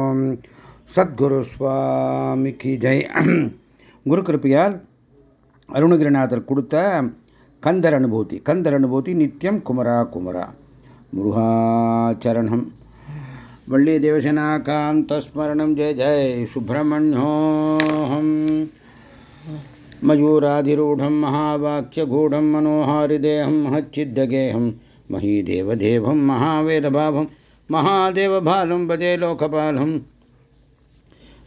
ஓம் சத்குரு சுவாமிக்கு ஜெய் குரு கிருப்பையால் அருணகிரிநாதர் கொடுத்த கந்தர் அனுபூதி கந்தர் அனுபூதி நித்தியம் குமரா குமரா முருகாச்சரணம் வள்ளி தேவசனாகாந்தஸ்மரணம் ஜெய ஜெய் சுப்பிரமணியோஹம் मयूराधिरूढं महावाक्यगूढं मनोहारिदेहं महच्चिद्दगेहं महीदेवदेवं महावेदभावं महादेवभालं भजे लोकपालं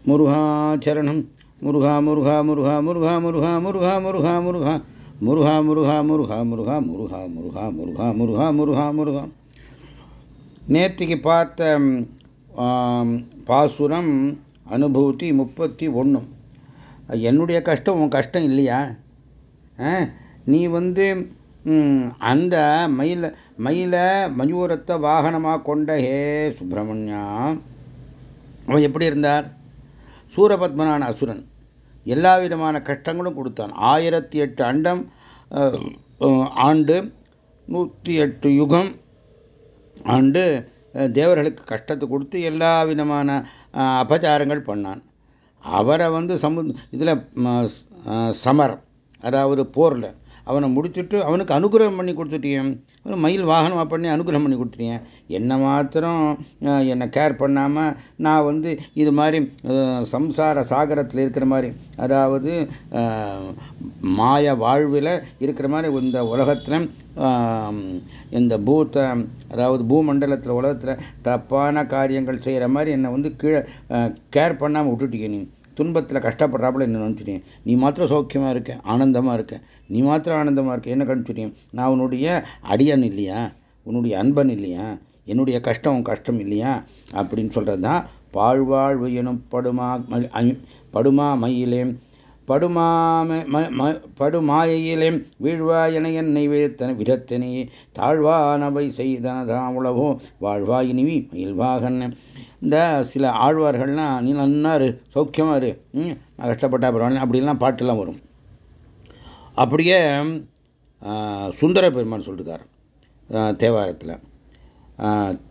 मुरुहाचरणं मुरुहा मुरुहा मुरुहा मुरुहा मुरुहा मुरुहा मुरुहा मुरुहा मुरुहा मुरुहा मुरुहा मुरुहा मुरुहा मुरुहा मुरुहा मुरुहा मुरुहा मुरुहा நேத்திக்கு பார்த்த பாசுரம் அனுபூதி முப்பத்தி ஒன்று என்னுடைய கஷ்டம் உன் கஷ்டம் இல்லையா நீ வந்து அந்த மயில மயில மயூரத்தை வாகனமாக கொண்ட ஹே சுப்பிரமணியா அவன் எப்படி இருந்தார்? சூரபத்மனான அசுரன் எல்லா விதமான கஷ்டங்களும் கொடுத்தான். ஆயிரத்தி எட்டு அண்டம் ஆண்டு நூற்றி எட்டு யுகம் ஆண்டு தேவர்களுக்கு கஷ்டத்தை கொடுத்து எல்லா விதமான அபச்சாரங்கள் பண்ணான். அவரை வந்து சமு இதில் சமர் அதாவது போரில் அவனை முடிச்சுட்டு அவனுக்கு அனுகிரகம் பண்ணி கொடுத்துட்டேன் மயில் வாகனமாக பண்ணி அனுகிரகம் பண்ணி கொடுத்துட்டேன் என்னை மாத்திரம் என்னை கேர் பண்ணாமல் நான் வந்து இது மாதிரி சம்சார சாகரத்தில் இருக்கிற மாதிரி அதாவது மாய வாழ்வில் இருக்கிற மாதிரி இந்த உலகத்தில் இந்த பூத்த அதாவது பூமண்டலத்தில் உலகத்தில் தப்பான காரியங்கள் செய்கிற மாதிரி என்னை வந்து கீழே கேர் பண்ணாமல் விட்டுட்டீங்க நீ. துன்பத்தில் கஷ்டப்படுறாப்புல என்ன நினச்சிட்டேன் நீ மாத்திரம் சௌக்கியமாக இருக்க ஆனந்தமாக இருக்க. நீ மாத்திரம் ஆனந்தமாக இருக்க. என்ன கணிச்சுட்டேன் நான் உன்னுடைய அடியன் இல்லையா? உன்னுடைய அன்பன் இல்லையா? என்னுடைய கஷ்டம் உன் கஷ்டம் இல்லையா? அப்படின்னு சொல்கிறது தான் பாழ்வாழ்வு எனும் படுமா படுமா மயிலே படுமாம படுமாயையிலே வீழ்வா என என்னை வீழ்த்தன விதத்தனே. தாழ்வானவை செய்தனதாம் உளவோ. வாழ்வாய் இனிவி மயில்வாகன். இந்த சில ஆழ்வார்கள்னா நீ நன்னாரு சௌக்கியமாக இரு. கஷ்டப்பட்டா பரவாயில்ல. அப்படிலாம் பாட்டெல்லாம் வரும். அப்படியே சுந்தர பெருமான் சொல்லிருக்கார். தேவாரத்தில்.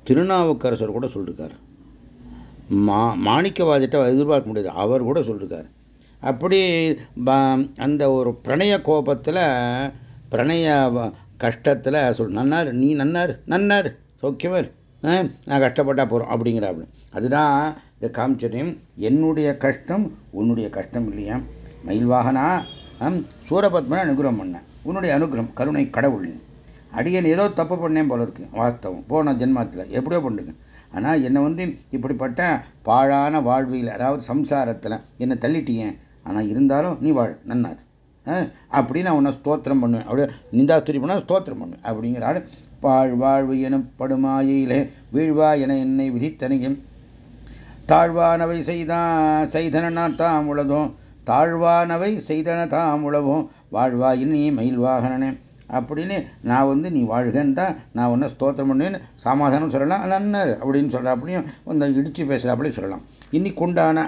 திருநாவுக்கரசர் கூட சொல்லிருக்கார். மா மாணிக்கவாதிட்ட எதிர்பார்க்க முடியாது. அவர் கூட சொல்லிருக்கார். அப்படி அந்த ஒரு பிரணய கோபத்தில் பிரணய கஷ்டத்தில் சொல் நன்னார் நீ நன்னார் நன்னார் சௌக்கியவர் நான் கஷ்டப்பட்டா போகிறோம் அப்படிங்கிறாப்புல அதுதான் இந்த காமிச்சதையும் என்னுடைய கஷ்டம் உன்னுடைய கஷ்டம் இல்லையா? மயில்வாகனா சூரபத்மனை அனுகிரகம் பண்ணேன் உன்னுடைய அனுகிரகம் கருணை கடவுள். அடியன் ஏதோ தப்பு பண்ணேன் போல இருக்கு வாஸ்தவம். போன ஜென்மத்தில் எப்படியோ பண்ணுங்க ஆனால் என்னை வந்து இப்படிப்பட்ட பாழான வாழ்வியில் அதாவது சம்சாரத்தில் என்னை தள்ளிட்டீங்க. ஆனால் இருந்தாலும் நீ வாழ் நன்னார். அப்படி நான் உன்னை ஸ்தோத்திரம் பண்ணுவேன். அப்படியே நிந்தாஸ்துரி பண்ணால் ஸ்தோத்திரம் பண்ணுவேன். அப்படிங்கிறாள் பாழ் வாழ்வு எனப்படுமாயிலே வீழ்வா என என்னை விதித்தனையும். தாழ்வானவை செய்தா செய்தனா தாம் உளதும். தாழ்வானவை செய்தன தாம் உளவும். வாழ்வாயில் நீ மயில்வாகனனே அப்படின்னு நான் வந்து நீ வாழ்கன்னு தான் நான் ஒன்று ஸ்தோத்திரம் பண்ணுவேன்னு சமாதானம் சொல்லலாம். நன்னர் அப்படின்னு சொல்கிற அப்படியும் இந்த இடித்து பேசுகிற சொல்லலாம். இன்னைக்கு உண்டான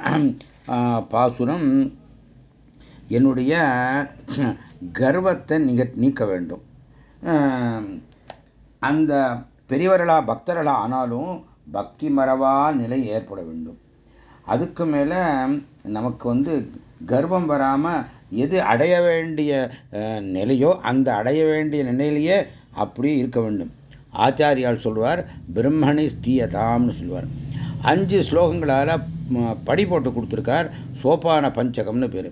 பாசுரம் என்னுடைய கர்வத்தை நீங்க நீக்க வேண்டும். அந்த பெரியவர்களா பக்தர்களா ஆனாலும் பக்தி மரவா நிலை ஏற்பட வேண்டும். அதுக்கு மேலே நமக்கு வந்து கர்வம் வராமல் எது அடைய வேண்டிய நிலையோ அந்த அடைய வேண்டிய நிலையிலேயே அப்படியே இருக்க வேண்டும். ஆச்சாரியால் சொல்வார் பிரம்மணி ஸ்தீயதாம்னு சொல்வார். அஞ்சு ஸ்லோகங்களால் படி போட்டு கொடுத்துருக்கார் சோபான பஞ்சகம்னு பேர்.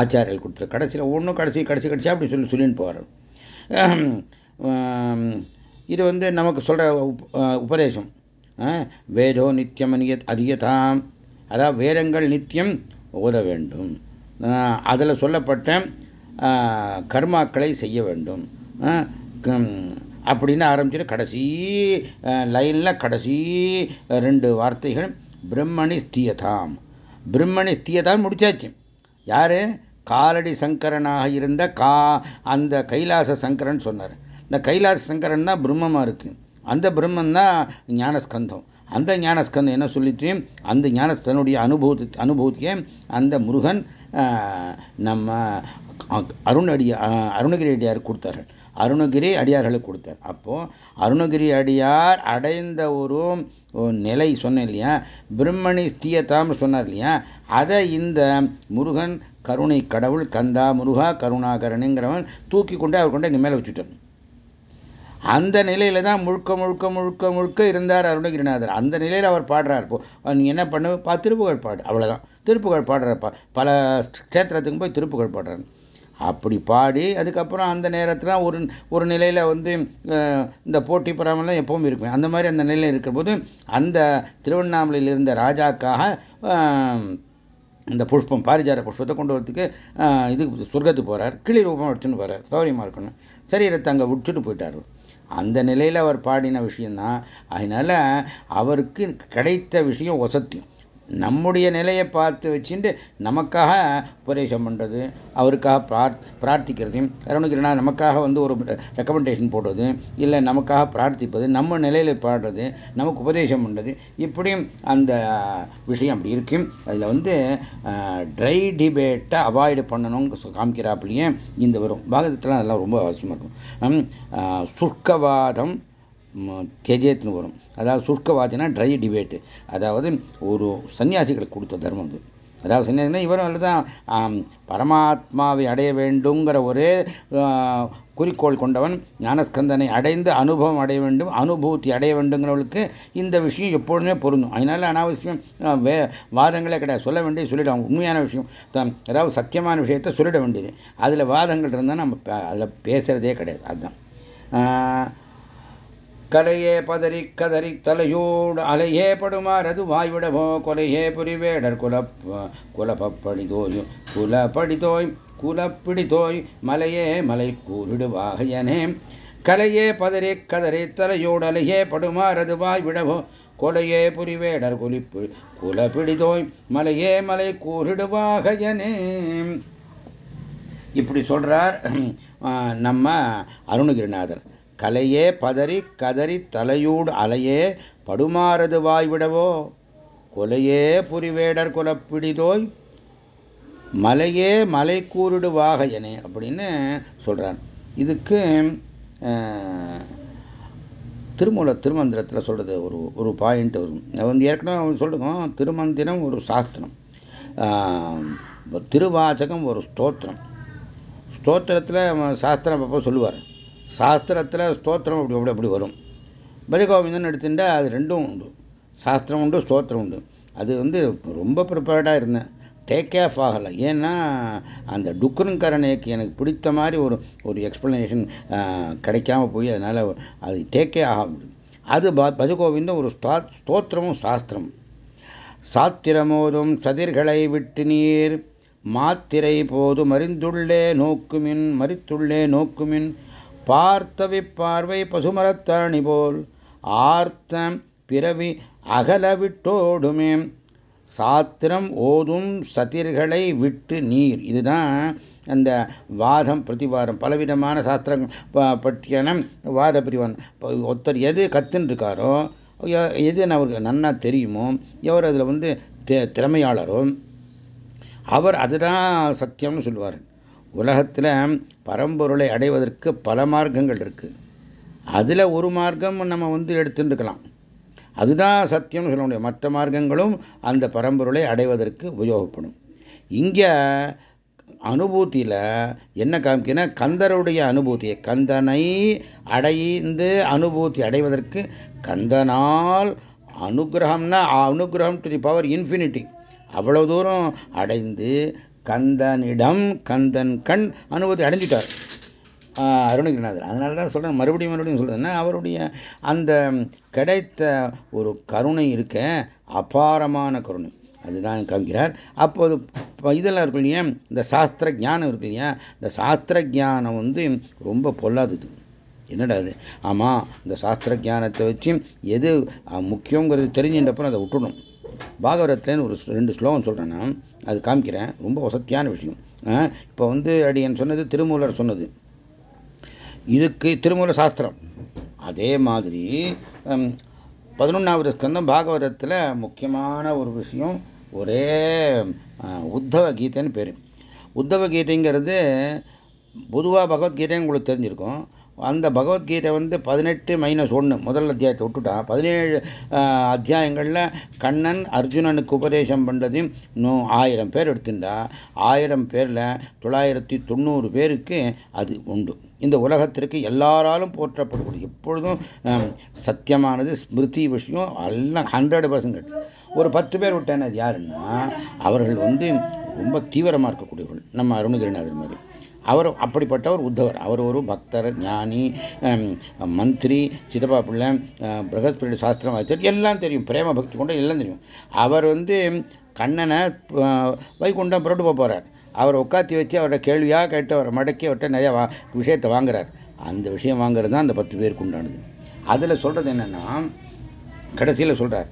ஆச்சாரியர்கள் கொடுத்துரு கடைசியில் ஒன்றும் கடைசி கடைசி கடைசி அப்படி சொல்லி சொல்லின்னு போவார். இது வந்து நமக்கு சொல்கிற உபதேசம். வேதோ நித்தியம் அநியத் அதிகதாம் அதாவது வேதங்கள் நித்தியம் ஓத வேண்டும். அதில் சொல்லப்பட்ட கர்மாக்களை செய்ய வேண்டும். அப்படின்னு ஆரம்பிச்சுட்டு கடைசி லைனில் கடைசி ரெண்டு வார்த்தைகள். பிரம்மணி ஸ்தியதாம் பிரம்மணி ஸ்தியதாம் முடிச்சாச்சு. யார்? காலடி சங்கரனாக இருந்த கா அந்த கைலாச சங்கரன் சொன்னார். இந்த கைலாச சங்கரன் தான் பிரம்மமாக இருக்கு. அந்த பிரம்மன் தான் ஞானஸ்கந்தம். அந்த ஞானஸ்கந்தம் என்ன சொல்லிச்சு? அந்த ஞானஸ்கனுடைய அனுபவத்து அனுபவத்தையே அந்த முருகன் நம்ம அருணடி அருணகிரி அடியார் கொடுத்தார்கள் அருணகிரி அடியார்களுக்கு கொடுத்தார். அப்போது அருணகிரி அடியார் அடைந்த ஒரு நிலை சொன்னேன் இல்லையா? பிரம்மணி ஸ்தீயதாம்னு சொன்னார் இல்லையா? அதை இந்த முருகன் கருணை கடவுள் கந்தா முருகா கருணாகரனுங்கிறவன் தூக்கி கொண்டு அவர் கொண்டு இங்கே மேலே வச்சுட்டான் அந்த நிலையில தான் முழுக்க முழுக்க முழுக்க முழுக்க இருந்தார் அருணகிரிநாதர். அந்த நிலையில் அவர் பாடுறார். இப்போ நீ என்ன பண்ண? திருப்புகழ் பாடு. அவ்வளோதான் திருப்புகழ் பாடுறார் பல க்ஷேத்திரத்துக்கு போய் திருப்புகழ் பாடுறாரு. அப்படி பாடி அதுக்கப்புறம் அந்த நேரத்தில் ஒரு ஒரு நிலையில் வந்து இந்த போட்டி பொறாமலாம் எப்பவும் இருக்கும். அந்த மாதிரி அந்த நிலையில் இருக்கிறபோது அந்த திருவண்ணாமலையில் இருந்த ராஜாக்காக இந்த புஷ்பம் பாரிஜார புஷ்பத்தை கொண்டு வரதுக்கு இது சொர்க்கத்துக்கு போகிறார் கிளி ரூபம் எடுத்துன்னு போகிறார் சௌரியமாக இருக்கணும் சரீரத்தை அங்கே விட்டுட்டு போயிட்டார். அந்த நிலையில் அவர் பாடின விஷயம்தான். அதனால அவருக்கு கிடைத்த விஷயம் ஒசத்தியம் நம்முடைய நிலையை பார்த்து வச்சுட்டு நமக்காக உபதேசம் பண்ணுறது அவருக்காக பிரார் பிரார்த்திக்கிறது. கருணுகிரனா நமக்காக வந்து ஒரு ரெக்கமெண்டேஷன் போடுறது இல்லை நமக்காக பிரார்த்திப்பது நம்ம நிலையில் பாடுறது நமக்கு உபதேசம் பண்ணுறது இப்படியும் அந்த விஷயம் அப்படி இருக்கு. அதில் வந்து ட்ரை டிபேட்டை அவாய்டு பண்ணணும்னு காமிக்கிறாப்புலையே இந்த வரும். பாகத்துலாம் அதெல்லாம் ரொம்ப அவசியமாக இருக்கும். சுர்க்கவாதம் தியஜேத்னு வரும். அதாவது சுஷ்கவாதினா ட்ரை டிபேட்டு அதாவது ஒரு சன்னியாசிகளுக்கு கொடுத்த தர்மம் அது அதாவது சன்னியாசினா இவரும் அல்லதான் பரமாத்மாவை அடைய வேண்டுங்கிற ஒரே குறிக்கோள் கொண்டவன் ஞானஸ்கந்தனை அடைந்து அனுபவம் அடைய வேண்டும் அனுபூத்தி அடைய வேண்டுங்கிறவளுக்கு இந்த விஷயம் எப்பொழுதுமே பொருந்தும். அதனால அனாவசியம் வே வாதங்களே கிடையாது. சொல்ல வேண்டியது சொல்லிடும் உண்மையான விஷயம். அதாவது சத்தியமான விஷயத்தை சொல்லிட வேண்டியது. அதில் வாதங்கள் இருந்தால் நம்ம அதில் பேசுகிறதே கிடையாது. அதுதான். கலையே பதறி கதறி தலையோடு அலையே படுமாறது வாய்விடவோ? கொலையே புரிவேடர் குல குலப்படிதோய் குலப்படிதோய் குலப்பிடிதோய் மலையே மலை கூறிடுவாகையனே கலையே பதறி கதறி தலையோடு அலையே படுமாறது வாய்விடவோ? கொலையே புரிவேடர் குலிப்பு குலப்பிடிதோய் மலையே மலை கூறிடுவாகையனே இப்படி சொல்றார் நம்ம அருணகிரிநாதர். கலையே பதறி கதறி தலையூடு அலையே படுமாறது வாய்விடவோ? கொலையே புரிவேடர் குலப்பிடிதோய் மலையே மலை கூறிடுவாகையனே அப்படின்னு சொல்கிறான் இதுக்கு திருமூல திருமந்திரத்தில் சொல்கிறது ஒரு ஒரு பாயிண்ட் வரும். வந்து ஏற்கனவே சொல்லுவோம் திருமந்திரம் ஒரு சாஸ்திரம். திருவாச்சகம் ஒரு ஸ்தோத்திரம். ஸ்தோத்திரத்தில் சாஸ்திரம் அப்போ சொல்லுவார். சாஸ்திரத்தில் ஸ்தோத்திரம் அப்படி அப்படி அப்படி வரும். பஜகோவிந்தன் எடுத்துட்டா அது ரெண்டும் உண்டு. சாஸ்திரம் உண்டு ஸ்தோத்திரம் உண்டு. அது வந்து ரொம்ப ப்ரிப்பேர்டாக இருந்தேன். டேக் கேஃப் ஆகலை. ஏன்னா அந்த டுக்குருங்கரணைக்கு எனக்கு பிடித்த மாதிரி ஒரு ஒரு எக்ஸ்பிளனேஷன் கிடைக்காம போய் அதனால் அது டேக்கே ஆக முடியும். அது பஜகோவிந்தம் ஒரு ஸ்தோத்திரமும் சாஸ்திரம். சாத்திரமோதும் சதிர்களை விட்டு நீர். மாத்திரை போது மறிந்துள்ளே நோக்குமின் மறித்துள்ளே நோக்குமின். பார்த்தவி பார்வை பசுமரத்தாணி போல் ஆர்த்தம் பிறவி அகல விட்டோடுமே சாத்திரம் ஓதும் சதிர்களை விட்டு நீர். இதுதான் அந்த வாதம் பிரதிவாரம் பலவிதமான சாஸ்திரம் பற்றியான வாத பிரதிவாரம் ஒருத்தர் எது கத்துன்னு இருக்காரோ எது அவருக்கு நன்னா தெரியுமோ எவர் அதில் வந்து திறமையாளரோ அவர் அதுதான் சத்தியம்னு சொல்லுவார் உலகத்தில் பரம்பொருளை அடைவதற்கு பல மார்க்கங்கள் இருக்குது அதில் ஒரு மார்க்கம் நம்ம வந்து எடுத்துருக்கலாம் அதுதான் சத்தியம்னு சொல்ல முடியும். மற்ற மார்க்கங்களும் அந்த பரம்பொருளை அடைவதற்கு உபயோகப்படும். இங்கே அனுபூத்தியில் என்ன காமிக்கினா கந்தருடைய அனுபூதியை கந்தனை அடைந்து அனுபூத்தி அடைவதற்கு கந்தனால் அனுகிரகம்னா அனுகிரகம் டு தி பவர் இன்ஃபினிட்டி அவ்வளோ தூரம் அடைந்து கந்தனிடம் கந்தன் கண் அனுபவத்தை அடைஞ்சிட்டார். அருணகிரிநாதர். அதனால தான் சொல்கிறேன் மறுபடியும் மறுபடியும் சொல்கிறேன்னா அவருடைய அந்த கிடைத்த ஒரு கருணை இருக்க அபாரமான கருணை. அதுதான் காண்கிறார் அப்போது இதெல்லாம் இருக்கும் இல்லையா? இந்த சாஸ்திர ஜானம் இருக்கு இல்லையா? இந்த சாஸ்திர ஜானம் வந்து ரொம்ப பொல்லாதது. என்னடா அது ஆமாம் இந்த சாஸ்திர ஜானத்தை வச்சு எது முக்கியங்கிறது தெரிஞ்சுட்டப்பறம் அதை விட்டுணும் பாகவரத்துலேன்னு ஒரு ரெண்டு ஸ்லோகம் சொல்கிறேன்னா அது காமிக்கிறேன். ரொம்ப வசத்தியான விஷயம். இப்போ வந்து அடியன் சொன்னது திருமூலர் சொன்னது. இதுக்கு திருமூல சாஸ்திரம். அதே மாதிரி பதினொன்றாவது ஸ்கந்தம் பாகவதத்தில் முக்கியமான ஒரு விஷயம் ஒரே உத்தவ கீதைன்னு பேர். உத்தவ கீதைங்கிறது பொதுவாக பகவத்கீதைன்னு உங்களுக்கு தெரிஞ்சிருக்கும். அந்த பகவத்கீதை வந்து பதினெட்டு மைனஸ் ஒன்று முதல் அத்தியாயத்தை விட்டுட்டா. பதினேழு அத்தியாயங்களில் கண்ணன் அர்ஜுனனுக்கு உபதேசம் பண்ணுறதையும் இன்னும் ஆயிரம் பேர் எடுத்துட்டா. ஆயிரம் பேரில் தொள்ளாயிரத்தி தொண்ணூறு பேருக்கு அது உண்டு. இந்த உலகத்திற்கு எல்லாராலும் போற்றப்படக்கூடிய எப்பொழுதும் சத்தியமானது ஸ்மிருதி விஷயம் எல்லாம் ஹண்ட்ரட் பர்சன்ட் ஒரு பத்து பேர் விட்டேன்னு அது யாருன்னா அவர்கள் வந்து ரொம்ப தீவிரமாக இருக்கக்கூடியவர்கள். நம்ம அருணகிரிநாதர் மாதிரி. அவர் அப்படிப்பட்டவர் உத்தவர். அவர் ஒரு பக்தர் ஞானி மந்திரி சிதப்பா பிள்ளை பிரகஸ்பதி சாஸ்திரம் எல்லாம் தெரியும். பிரேம பக்தி கொண்டு எல்லாம் தெரியும். அவர் வந்து கண்ணனை வைகுண்டம் புரட்டு போகிறார் அவர் உட்காத்தி வச்சு அவரோட கேள்வியாக கேட்டு அவரை மடக்கி அவர்கிட்ட நிறைய வா விஷயத்தை வாங்குறார். அந்த விஷயம் வாங்குறது தான் அந்த பத்து பேருக்கு உண்டானது. அதில் சொல்கிறது என்னென்னா கடைசியில் சொல்கிறார்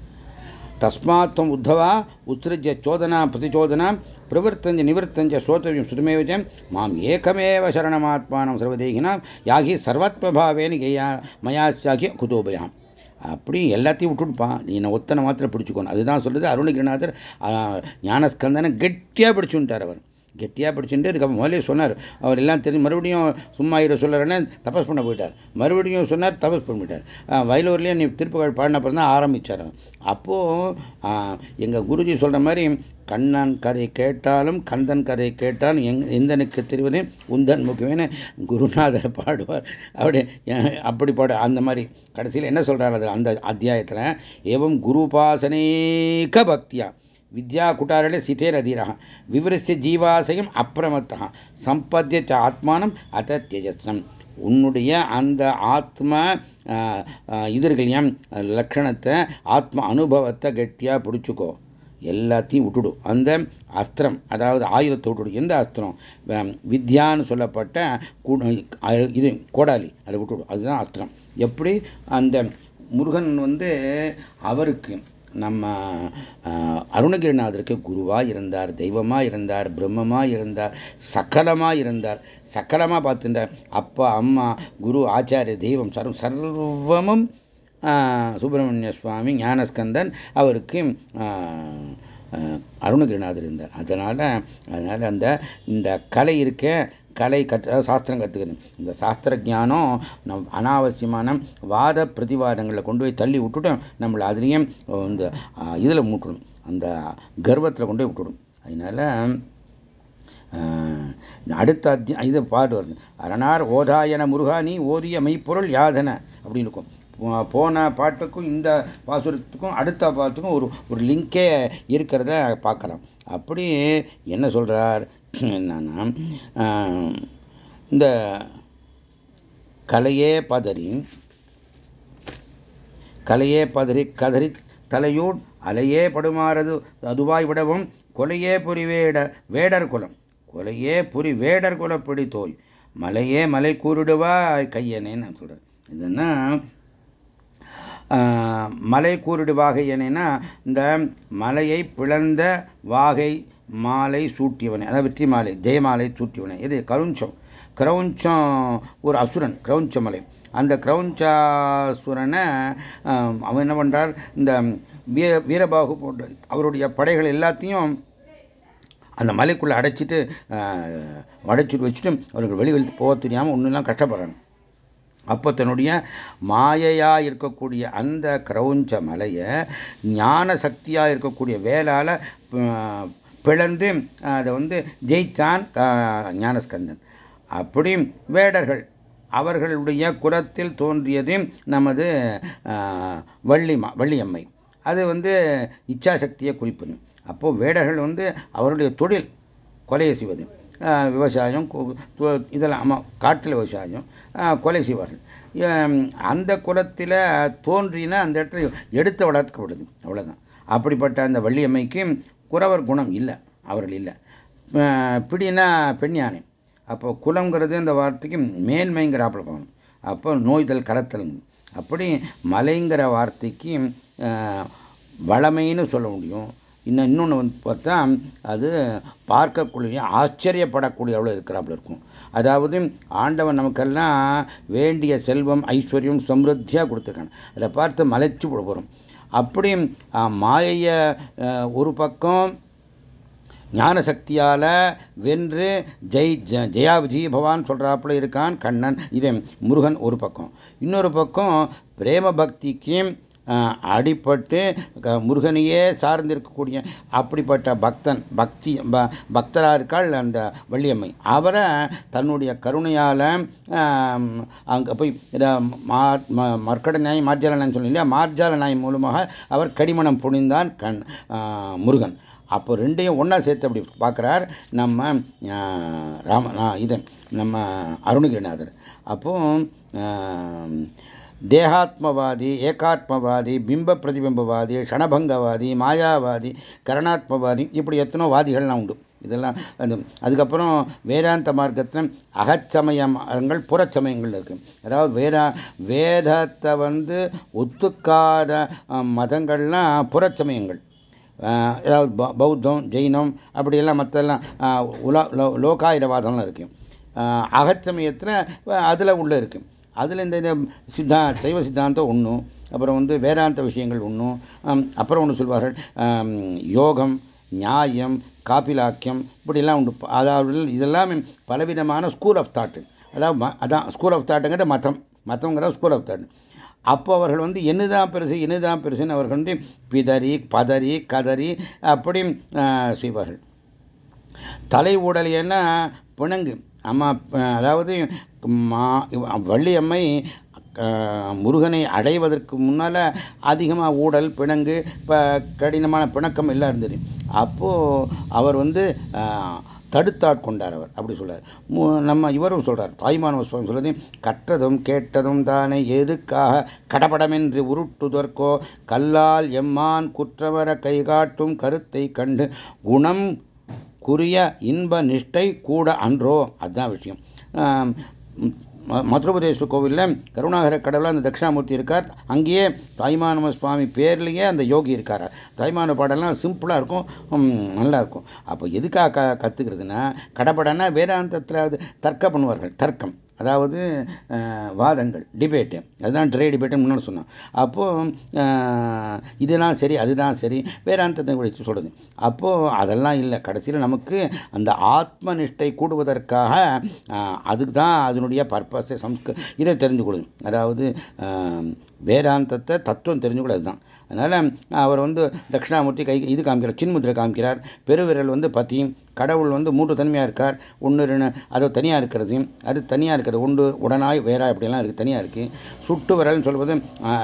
தஸ்மாத்தம் உத்தவா உத்ருஜ சோதனா பிரதிச்சோதனா பிரவர்த்தஞ்ச நிவர்த்தஞ்ச சோதவியம் சுதமேவச்சம் மாம் ஏகமேவ சரணமாத்மானம் சர்வதேகினாம் யாகி சர்வாத்மபாவேனு கேயா மயாசாகி குதோபயாம் அப்படி எல்லாத்தையும் விட்டுடுப்பான் நீ நான் ஒத்தனை மாத்திரம் பிடிச்சிக்கணும் அதுதான் சொல்றது அருணகிரிநாதர் ஞானஸ்கந்தனை கெட்டியாக பிடிச்சுட்டார் அவர். கெட்டியாக பிடிச்சிட்டு அதுக்கப்புறம் முதலே சொன்னார். அவர் எல்லாம் தெரிஞ்சு மறுபடியும் சும்மா இரு சொல்லறேன்னு தபஸ் பண்ண போயிட்டார். மறுபடியும் சொன்னார் தபஸ் பண்ண போயிட்டார். வயலூர்லேயே நீ திருப்புகழ் பாடின அப்புறம் தான் ஆரம்பித்தார் அப்போது எங்கள் குருஜி சொல்கிற மாதிரி கண்ணன் கதை கேட்டாலும் கந்தன் கதை கேட்டாலும் எங் எந்தனுக்கு தெரிவது உந்தன் முக்கியமேன குருநாதர் பாடுவார். அப்படி அப்படி பாடு அந்த மாதிரி. கடைசியில் என்ன சொல்கிறார் அது அந்த அத்தியாயத்தில் ஏவம் குருபாசனேக பக்தியாக வித்யா குட்டாரளே சிதேரதீரா விவரிச்ச ஜீவாசயம் அப்பிரமத்தா சம்பத்திய ஆத்மானம் அத தேஜஸ்னம் உன்னுடைய அந்த ஆத்ம இதர்களையும் லக்ஷணத்தை ஆத்ம அனுபவத்தை கெட்டியாக பிடிச்சிக்கோ. எல்லாத்தையும் விட்டுடும் அந்த அஸ்திரம் அதாவது ஆயுதத்தை விட்டுடும் எந்த அஸ்திரம்? வித்யான்னு சொல்லப்பட்ட இது கோடாலி. அதை விட்டுடும் அதுதான் அஸ்திரம். எப்படி? அந்த முருகன் வந்து அவருக்கு நம்ம அருணகிரிநாதருக்கு குருவாக இருந்தார் தெய்வமாக இருந்தார் பிரம்மமாக இருந்தார் சக்கலமாக இருந்தார். சக்கலமாக பார்த்துட்டார் அப்பா அம்மா குரு ஆச்சாரிய தெய்வம் சர்வம் சர்வமும் சுப்பிரமணிய சுவாமி ஞானஸ்கந்தன் அவருக்கு அருணகிரிநாதர் இருந்தார். அதனால் அதனால் அந்த இந்த கலை இருக்க கலை கற்று சாஸ்திரம் கற்றுக்கணும் இந்த சாஸ்திர ஜானம் நம் அனாவசியமான வாத பிரதிவாதங்களை கொண்டு போய் தள்ளி விட்டுட்டோம். நம்மளை அதுலேயும் இந்த இதில் மூட்டணும். அந்த கர்வத்தில் கொண்டு போய் விட்டுடும் அதனால் அடுத்த அத்தியம் இது பாடு வருது. அரணார் ஓதாயன முருகா நீ ஓதிய மெய்ப்பொருள் யாதன? அப்படின்னு இருக்கும். போன பாட்டுக்கும் இந்த பாசுரத்துக்கும் அடுத்த பாட்டுக்கும் ஒரு ஒரு லிங்கே இருக்கிறத பார்க்கலாம். அப்படி என்ன சொல்கிறார் என்னன்னா இந்த கலையே பதறி கலையே பதறி கதறி தலையூர் அலையே படுமாறது அதுவாய் விடவும் கொலையே புரி வேட வேடர் குலம் கொலையே புரி வேடர் குலப்படி தோல் மலையே மலை கூறிடுவா கையனே நான் சொல்றேன். இதுன்னா மலை கூறிடு வாகை என்னன்னா இந்த மலையை பிளந்த வாகை மாலை சூட்டியவனை அதாவது வெற்றி மாலை ஜெயமாலை சூட்டியவனை. இது கருஞ்சம். கிரௌஞ்சம் ஒரு அசுரன் கிரௌஞ்சமலை அந்த கிரௌஞ்சாசுரனை அவன் என்ன பண்ணுறார் இந்த வீர வீரபாகு போன்ற அவருடைய படைகள் எல்லாத்தையும் அந்த மலைக்குள்ளே அடைச்சிட்டு அடைச்சிட்டு வச்சுட்டு அவருக்கு வெளி வெளி போக தெரியாமல் ஒன்றுலாம் கஷ்டப்படுறாங்க அப்போ தன்னுடைய மாயையாக இருக்கக்கூடிய அந்த கிரௌஞ்ச மலையை ஞான சக்தியாக இருக்கக்கூடிய வேலால் பிளந்து அதை வந்து ஜெயித்தான் ஞானஸ்கந்தன். அப்படி வேடர்கள் அவர்களுடைய குலத்தில் தோன்றியது நமது வள்ளிமா வள்ளியம்மை. அது வந்து இச்சாசக்தியை குறிப்பது. அப்போது வேடர்கள் வந்து அவருடைய தொழில் கொலையை செய்வது. விவசாயம் இதெல்லாம் காட்டில் விவசாயம் கொலை செய்வார்கள். அந்த குலத்தில் தோன்றினா அந்த இடத்துல எடுத்து வளர்க்கப்படுது. அவ்வளோதான் அப்படிப்பட்ட அந்த வள்ளியம்மைக்கு குறவர் குணம் இல்லை அவர்கள் இல்லை. பிடினா பெண் யானை. அப்போ குலங்கிறது அந்த வார்த்தைக்கு மேன்மைங்கிற போகணும். அப்போ நோய்தல் கலத்தல். அப்படி மலைங்கிற வார்த்தைக்கு வளமைன்னு சொல்ல முடியும். இன்னும் இன்னொன்று வந்து பார்த்தா அது பார்க்கக்கூடிய ஆச்சரியப்படக்கூடிய அவ்வளோ இருக்கிறாப்புல இருக்கும். அதாவது ஆண்டவன் நமக்கெல்லாம் வேண்டிய செல்வம் ஐஸ்வர்யம் சமிருத்தியாக கொடுத்துருக்கான். அதை பார்த்து மலைச்சு போட போகிறோம் அப்படி மாயைய ஒரு பக்கம் ஞான சக்தியால வென்று ஜெய் ஜெயா விஜய் பவான் சொல்றாப்புல இருக்கான் கண்ணன் இது முருகன் ஒரு பக்கம். இன்னொரு பக்கம் பிரேம பக்திக்கு அடிப்பட்டு முருகனையே சார்ந்திருக்கக்கூடிய அப்படிப்பட்ட பக்தன் பக்தி பக்தராக இருக்காள் அந்த வள்ளியம்மை. அவரை தன்னுடைய கருணையால் அங்கே போய் மர்க்கட நாய் மார்ஜால நாய் சொல்லி இல்லையா? மார்ஜால நாய் மூலமாக அவர் கடிமணம் புனிந்தான் கண் முருகன். அப்போ ரெண்டையும் ஒன்றா சேர்த்து அப்படி பார்க்குறார் நம்ம ராம இது நம்ம அருணகிரிநாதர். அப்போ தேகாத்மவாதி ஏகாத்மவாதி பிம்ப பிரதிபிம்பவாதி க்ஷணபங்கவாதி மாயாவாதி கரணாத்மவாதி இப்படி எத்தனோ வாதிகள்லாம் உண்டு. இதெல்லாம் அதுக்கப்புறம் வேதாந்த மார்க்கத்தில் அகச்சமயங்கள் புறச்சமயங்கள் இருக்கு. அதாவது வேதா வேதத்தை வந்து ஒத்துக்காத மதங்கள்லாம் புறச்சமயங்கள். அதாவது பௌத்தம் ஜெயினம் அப்படியெல்லாம் மற்றெல்லாம் உலா லோகாயுதவாதம்லாம் இருக்கு. அகச்சமயத்தில் அதில் உள்ள இருக்குது அதில் இந்த சித்தா சைவ சித்தாந்தம் ஒன்றும் அப்புறம் வந்து வேதாந்த விஷயங்கள் ஒன்றும் அப்புறம் ஒன்று சொல்வார்கள் யோகம் நியாயம் காப்பிலாக்கியம் இப்படிலாம் உண்டு. அதாவது இதெல்லாம் பலவிதமான ஸ்கூல் ஆஃப் தாட்டு அதாவது அதான் ஸ்கூல் ஆஃப் தாட்டுங்கிற மதம். மதங்கிற ஸ்கூல் ஆஃப் தாட் அப்போ அவர்கள் வந்து என்னதான் பெருசு என்னதான் பெருசுன்னு அவர்கள் வந்து பிதறி பதறி கதறி அப்படி செய்வார்கள். தலை உடல் என்ன பிணங்கு. அம்மா அதாவது மா வள்ளியம்மை முருகனை அடைவதற்கு முன்னால் அதிகமாக ஊடல் பிணங்கு இப்போ கடினமான பிணக்கம் எல்லாம் இருந்தது. அப்போது அவர் வந்து தடுத்தாட்கொண்டார் அவர் அப்படி சொல்றார். நம்ம இவரும் சொல்றார் தாய்மானவ சுவாமி சொல்றது கற்றதும் கேட்டதும் தானே எதுக்காக கடபடமென்று உருட்டுதற்கோ? கல்லால் எம்மான் குற்றவர கைகாட்டும் கருத்தை கண்டு குணம் குறிய இன்ப நிஷ்டை கூட அன்றோ? அதுதான் விஷயம். மதுரபதேஸ்வர கோவிலில் கருணாகர கடவுள் அந்த தட்சிணாமூர்த்தி இருக்கார். அங்கேயே தாய்மானவ சுவாமி பேர்லேயே அந்த யோகி இருக்கார். தாய்மான பாடலாம் சிம்பிளாக இருக்கும். நல்லா இருக்கும். அப்போ எதுக்காக க கற்றுக்கிறதுனா கடப்படனா வேதாந்தத்தில் தர்க்கம் பண்ணுவார்கள். தர்க்கம். அதாவது வாதங்கள் டிபேட்டு அதுதான் ட்ரே டிபேட்டுன்னு முன்னாடி சொன்னோம் அப்போது இதுதான் சரி அதுதான் சரி வேதாந்தத்தை குறித்து சொல்கிறது அப்போது அதெல்லாம் இல்லை. கடைசியில் நமக்கு அந்த ஆத்ம நிஷ்டை கூடுவதற்காக அதுக்கு தான் அதனுடைய பர்பஸை சம்ஸ்க இதை தெரிஞ்சு கொடுங்க அதாவது வேதாந்தத்தை தத்துவம் தெரிஞ்சுக்கூட அதுதான். அதனால் அவர் வந்து தட்சிணாமூர்த்தி கை இது காமிக்கிறார் சின்முத்திரை காமிக்கிறார். பெருவிரல் வந்து பத்தியும் கடவுள் வந்து மூன்று தனிமையாக இருக்கார். ஒன்று அது தனியாக இருக்கிறது அது தனியாக இருக்கிறது உண்டு உடனாய் வேறா இப்படியெல்லாம் இருக்குது தனியாக இருக்குது சுட்டு விரல்னு சொல்வது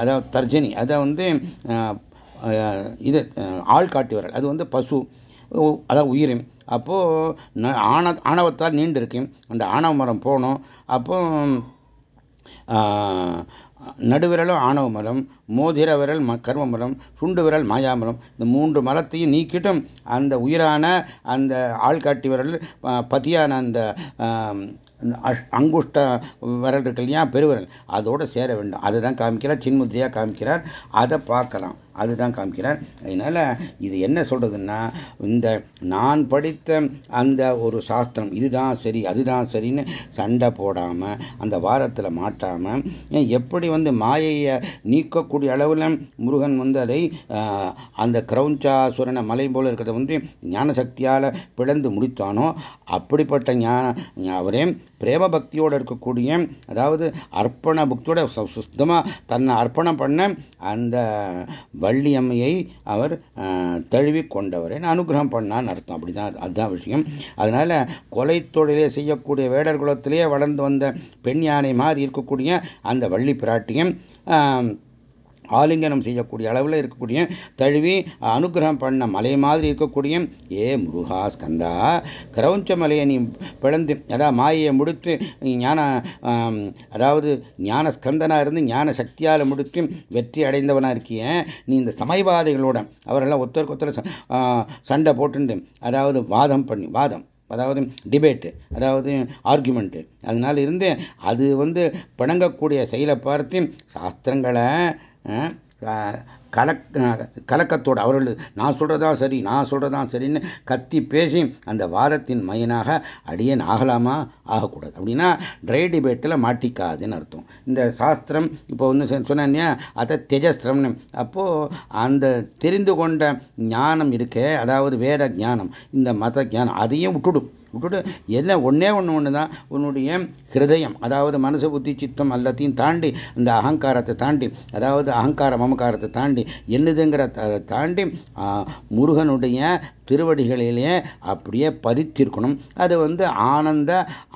அதாவது தர்ஜினி அதை வந்து இது ஆள் காட்டி விரல் அது வந்து பசு அதான் உயிரின் அப்போது ஆண ஆணவத்தால் நீண்டு இருக்கு அந்த ஆணவ மரம் போனோம். அப்போ நடுவிரலும் ஆணவ மலம் மோதிர விரல் கர்ம மலம் சுண்டு விரல் மாயாமலம் இந்த மூன்று மலத்தையும் நீக்கிட்டும் அந்த உயிரான அந்த ஆள்காட்டி விரல் பதியான அந்த அங்குஷ்ட விரல் இருக்கு இல்லையா? பெருவிரல். அதோடு சேர வேண்டும். அதை தான் காமிக்கிறார். சின்முத்திரையாக காமிக்கிறார். அதை பார்க்கலாம். அதுதான் காமிக்கிறார். அதனால இது என்ன சொல்றதுன்னா இந்த நான் படித்த அந்த ஒரு சாஸ்திரம் இதுதான் சரி அதுதான் சரின்னு சண்டை போடாம அந்த வாரத்தில் மாட்டாம எப்படி வந்து மாயையை நீக்கக்கூடிய அளவில் முருகன் வந்து அதை அந்த கிரௌஞ்சாசுரனை மலை போல இருக்கிறத வந்து ஞான சக்தியால் பிளந்து முடித்தானோ அப்படிப்பட்ட ஞான அவரே பிரேம பக்தியோடு இருக்கக்கூடிய அதாவது அர்ப்பண பக்தியோட சுத்தமாக தன்னை அர்ப்பணம் பண்ண அந்த வள்ளியம்மையை அவர் தழுவி கொண்டவரை அனுகிரகம் பண்ணான்னு அர்த்தம். அப்படிதான் அதுதான் விஷயம். அதனால கொலை தொழிலே செய்யக்கூடிய வேடர் குலத்திலேயே வளர்ந்து வந்த பெண் யானை மாதிரி இருக்கக்கூடிய அந்த வள்ளி பிராட்டியம் ஆலிங்கனம் செய்யக்கூடிய அளவில் இருக்கக்கூடிய தழுவி அனுகிரகம் பண்ண மலை மாதிரி இருக்கக்கூடிய ஏ முருகா ஸ்கந்தா கிரௌஞ்ச மலையை நீ பிளந்து அதாவது மாயையை முடித்து ஞான அதாவது ஞான ஸ்கந்தனாக இருந்து ஞான சக்தியால் முடித்து வெற்றி அடைந்தவனாக இருக்கிய நீ இந்த சமயவாதிகளோட அவரெல்லாம் ஒருத்தருக்கு ஒருத்தர் சண்டை போட்டுண்டு அதாவது வாதம் பண்ணி வாதம் அதாவது டிபேட்டு அதாவது ஆர்குமெண்ட்டு அதனால இருந்து அது வந்து பிணங்கக்கூடிய செயலை பார்த்து சாஸ்திரங்களை கலக் கலக்கத்தோடு அவர்கள் நான் சொல்றதா சரி நான் சொல்றதா சரின்னு கத்தி பேசி அந்த வாதத்தின் மையனாக அடியேன் ஆகலாமா? ஆகக்கூடாது. அப்படின்னா ட்ரை டிபேட்டில் மாட்டிக்காதுன்னு அர்த்தம். இந்த சாஸ்திரம் இப்போ வந்து சொன்னேன் அதை தெஜஸ்திரம்னு அப்போது அந்த தெரிந்து கொண்ட ஞானம் இருக்கே அதாவது வேற ஞானம் இந்த மத ஞானம் அதையும் விட்டுடும் விட்டுட்டு எல்லாம் ஒன்னே ஒன்று ஒன்று தான் உன்னுடைய ஹிருதயம் அதாவது மனசு புத்தி சித்தம் எல்லாத்தையும் தாண்டி இந்த அகங்காரத்தை தாண்டி அதாவது அகங்கார மமக்காரத்தை தாண்டி என்னதுங்கிற தாண்டி முருகனுடைய திருவடிகளிலே அப்படியே பறித்திருக்கணும் அது வந்து ஆனந்த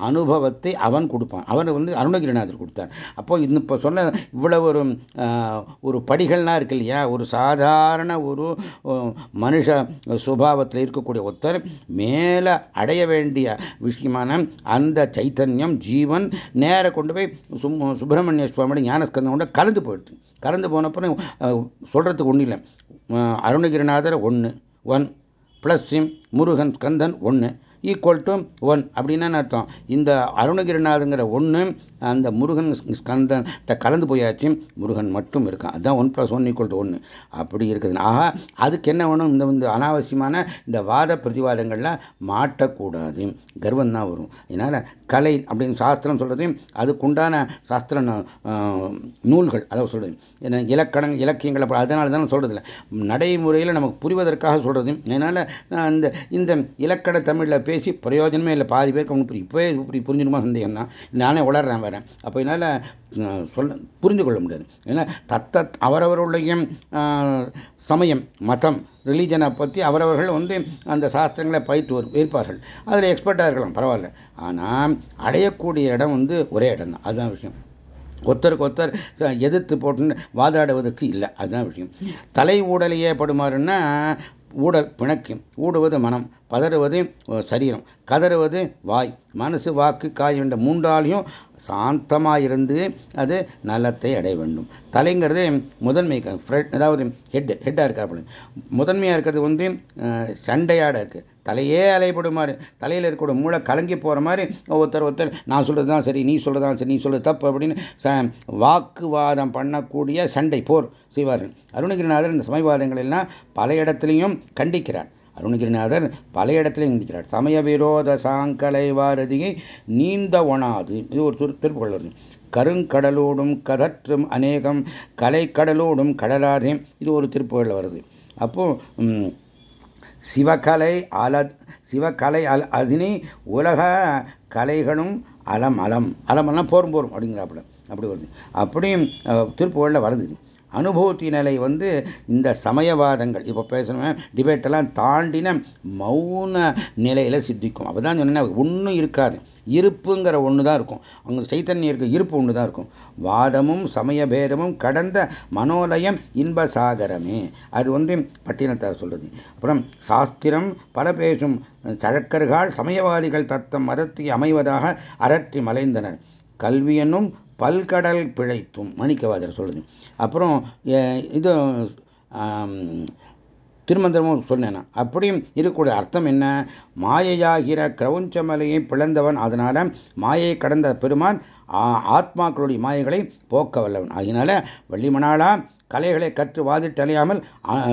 அனுபவத்தை அவன் கொடுப்பான். அவன் வந்து அருணகிரிநாதர் கொடுத்தார். அப்போ இது இப்போ சொன்ன இவ்வளவு ஒரு ஒரு படிகள்லாம் இருக்கு இல்லையா? ஒரு சாதாரண ஒரு மனுஷ சுபாவத்தில் இருக்கக்கூடிய ஒருத்தர் மேலே அடைய வேண்டிய விஷயமான அந்த சைத்தன்யம் ஜீவன் நேர கொண்டு போய் சுப்பிரமணிய சுவாமியோட ஞானஸ்கந்தம் கொண்ட கலந்து போயிடுது. கலந்து போனப்போ சொல்கிறதுக்கு ஒன்றும் இல்லை. அருணகிரிநாதர் ஒன்று ஒன் ப்ளஸ் சிம் முருகன் ஸ்கந்தன் ஒன்று ஈக்குவல் டு ஒன் அப்படின்னு அர்த்தம்? இந்த அருணகிரிநாதுங்கிற ஒன்று அந்த முருகன் ஸ்கந்தன் கலந்து போயாச்சு. முருகன் மட்டும் இருக்கான். அதுதான் one plus one equal to ஒன்று அப்படி இருக்குது. ஆக அதுக்கு என்ன வேணும்? இந்த வந்து அனாவசியமான இந்த வாத பிரதிவாதங்கள்லாம் மாட்டக்கூடாது. கர்வம் தான் வரும். அதனால் கலை அப்படின்னு சாஸ்திரம் சொல்கிறது அதுக்குண்டான சாஸ்திர நூல்கள் அதை சொல்கிறது ஏன்னா இலக்கணங்கள் இலக்கியங்களை அதனால தான் சொல்கிறது இல்லை நடைமுறையில் நமக்கு புரிவதற்காக சொல்கிறது அதனால் இந்த இந்த இலக்கண தமிழில் பேசி பிரயோஜனமே இல்லை. பாதி பேருக்கு ஒன்று இப்போவே இப்படி புரிஞ்சுணுமா சந்தேகம் தான் நானே உளர்றேன் வரேன் அப்போ என்னால் சொல்ல புரிந்து கொள்ள முடியாது. ஏன்னா தத்த அவரவருடைய சமயம் மதம் ரிலீஜனை பற்றி அவரவர்கள் வந்து அந்த சாஸ்திரங்களை பயிற்று இருப்பார்கள். அதில் எக்ஸ்பர்ட்டாக இருக்கலாம் பரவாயில்ல. ஆனால் அடையக்கூடிய இடம் வந்து ஒரே இடம் தான் அதுதான் விஷயம். ஒருத்தருக்கு ஒருத்தர் எதிர்த்து போட்டுன்னு வாதாடுவதற்கு இல்லை. அதுதான் விஷயம். தலை ஊடலையே படுமாறுன்னா ஊடல் பிணக்கும் ஊடுவது மனம் பதறுவது சரீரம். கதறுவது வாய் மனசு வாக்கு காய் என்ற மூன்றாலையும் சாந்தமாக இருந்து அது நலத்தை அடைய வேண்டும். தலைங்கிறது முதன்மை அதாவது ஹெட் ஹெட்டாக இருக்காப்புல. முதன்மையாக இருக்கிறது வந்து சண்டையாட இருக்குது தலையே அலைப்படுமாறு தலையில் இருக்கக்கூடிய மூளை கலங்கி போகிற மாதிரி ஒருத்தர் ஒருத்தர் நான் சொல்கிறது தான் சரி நீ சொல்கிறது தான் சரி நீ சொல்கிறது தப்பு அப்படின்னு வாக்குவாதம் பண்ணக்கூடிய சண்டை போர் செய்வார்கள். அருணகிரிநாதர் இந்த சமயவாதங்கள் எல்லாம் பல இடத்துலையும் கண்டிக்கிறார். அருணகிரிநாதர் பல இடத்துல இருக்கிறார் சமய விரோத சாங்கலை வாரதியை நீந்த ஒணாது. இது ஒரு திருப்புகள் வருது கருங்கடலோடும் கதற்றும் அநேகம் கலைக்கடலோடும் கடலாதே. இது ஒரு திருப்புகள் வருது. அப்போ சிவகலை அல சிவகலை அல் அதினி உலக கலைகளும் அலம் அலம். அலமெல்லாம் போரும் போரும் அப்படிங்கிறாப்புல. அப்படி வருது. அப்படியும் திருப்புகளில் வருது அனுபூத்தி நிலை வந்து இந்த சமயவாதங்கள். இப்போ பேசணும் டிபேட்டெல்லாம் தாண்டின மௌன நிலையில் சித்திக்கும். அப்போ தான் சொன்னேன் ஒன்றும் இருக்காது. இருப்புங்கிற ஒன்று தான் இருக்கும். அங்கே சைத்தன்யம் இருக்க இருப்பு ஒன்று தான் இருக்கும். வாதமும் சமய பேதமும் கடந்த மனோலயம் இன்ப சாகரமே அது வந்து பட்டினத்தார் சொல்றது. அப்புறம் சாஸ்திரம் பல பேசும் சழக்கர்கள் சமயவாதிகள் தத்தம் மரத்தி அமைவதாக அரற்றி மலைந்தனர். கல்வியனும் பல்கடல் பிழைத்தும் மணிக்கவாதர் சொல்லுது அப்புறம் இது திருமந்திரமும் சொன்னேன். அப்படியும் இருக்கக்கூடிய அர்த்தம் என்ன? மாயையாகிற கிரவுஞ்சமலையை பிளந்தவன் அதனால மாயை கடந்த பெருமான் ஆத்மாக்களுடைய மாயைகளை போக்க வல்லவன். அதனால வள்ளிமணாலா கலைகளை கற்று வாதிட்டு அலையாமல்